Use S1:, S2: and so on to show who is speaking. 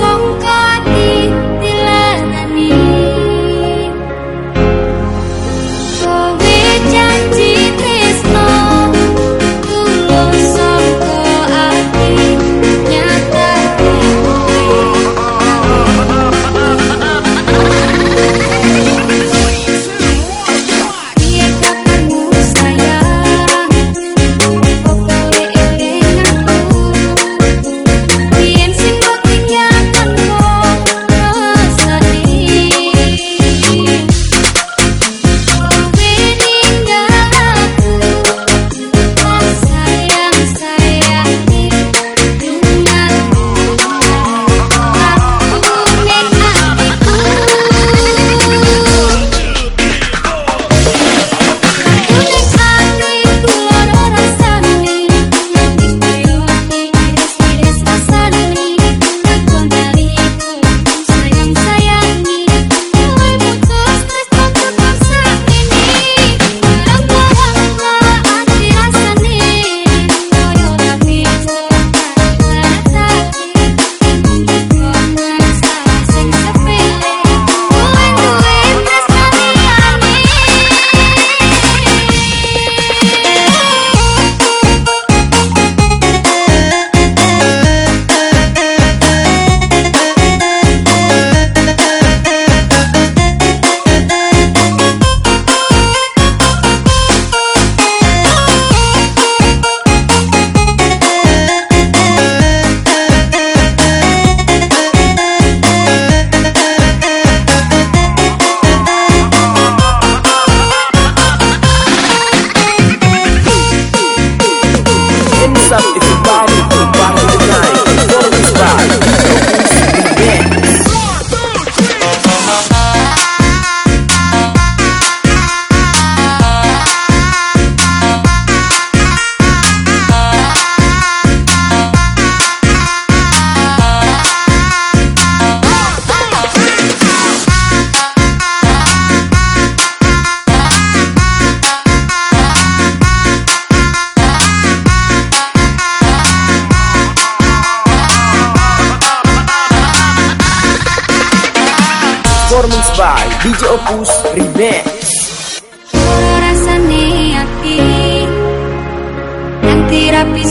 S1: songka up if you buy DJ Opus Remix.
S2: Rasane aki Nanti rapi